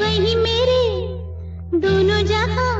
वही मेरे दोनों जहाँ